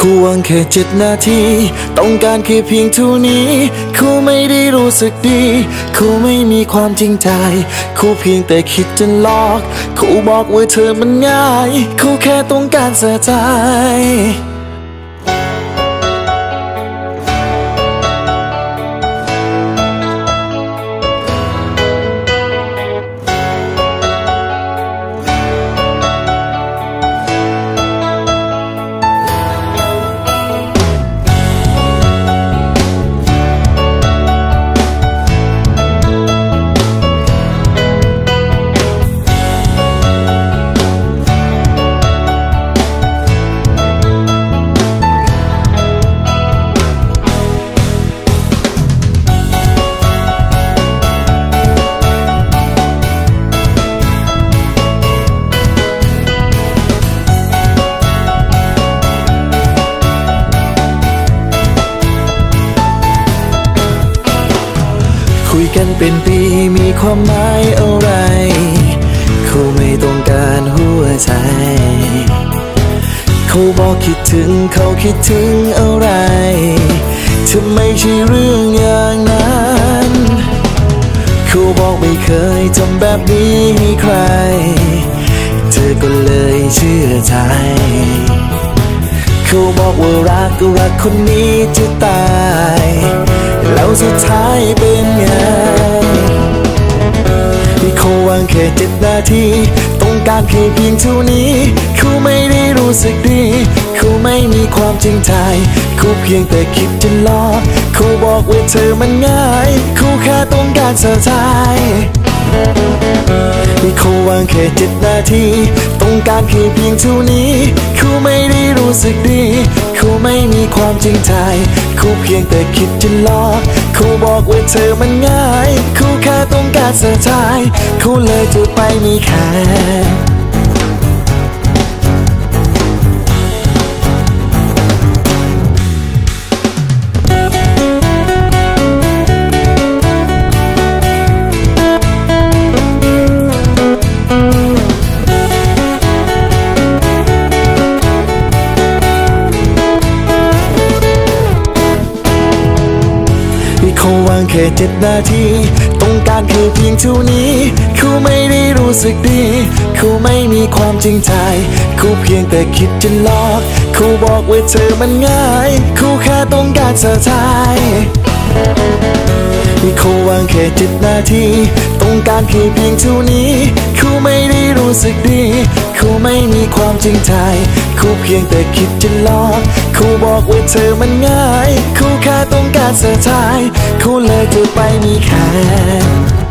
คู่วังแค่เจ็ดนาที ต้องการแค่เพียงเท่านี้ คู่ไม่ได้รู้สึกดี คู่ไม่มีความจริงใจ คู่เพียงแต่คิดจะหลอก คู่บอกว่าเธอมันง่าย คู่แค่ต้องการเสียใจ ยกันเป็นปีมีความหมายอะไรเขาไม่ต้องการหัวใจ เขาบอกคิดถึงเขาคิดถึงอะไรถ้าไม่ใช่เรื่องอย่างนั้นเขาบอกไม่เคยทำแบบนี้ให้ใคร เธอก็เลยเชื่อใจเขาบอกว่ารักก็รักคนนี้จะตาย แล้วสุดท้ายเป็นไงที่เขาวางแค่เจ็ดนาทีต้องการแค่เพียงเท่านี้เขาไม่ได้รู้สึกดีเขาไม่มีความจริงใจเขาเพียงแต่คิดจะหลอกเขาบอกว่าเธอมันง่ายเขาแค่ต้องการเสียใจเขาวางแค่เจ็ดนาทีต้องการแค่เพียงเท่านี้เขาไม่ได้รู้สึกดี ไม่มีความจริงใจเขาเพียงแต่คิดจะหลอกคู่บอกว่าเธอมันง่ายคู่แค่ต้องการเสียใจคู่เลยจะไปมีแค่ เขาวางแค่เจ็ดนาที ต้องการแค่เพียงเท่านี้ เขาไม่ได้รู้สึกดี เขาไม่มีความจริงใจ เขาเพียงแต่คิดจะหลอก เขาบอกว่าเธอมันง่าย เขาแค่ต้องการเสียใจเขาวางแค่เจ็ดนาที ต้องการแค่เพียงเท่านี้ เขาไม่ได้รู้สึกดี เขาไม่มีความจริงใจ เขาเพียงแต่คิดจะหลอก เขาบอกว่าเธอมันง่าย เขาแค่ต้องกายใจเขาเลยจะไปมีแค่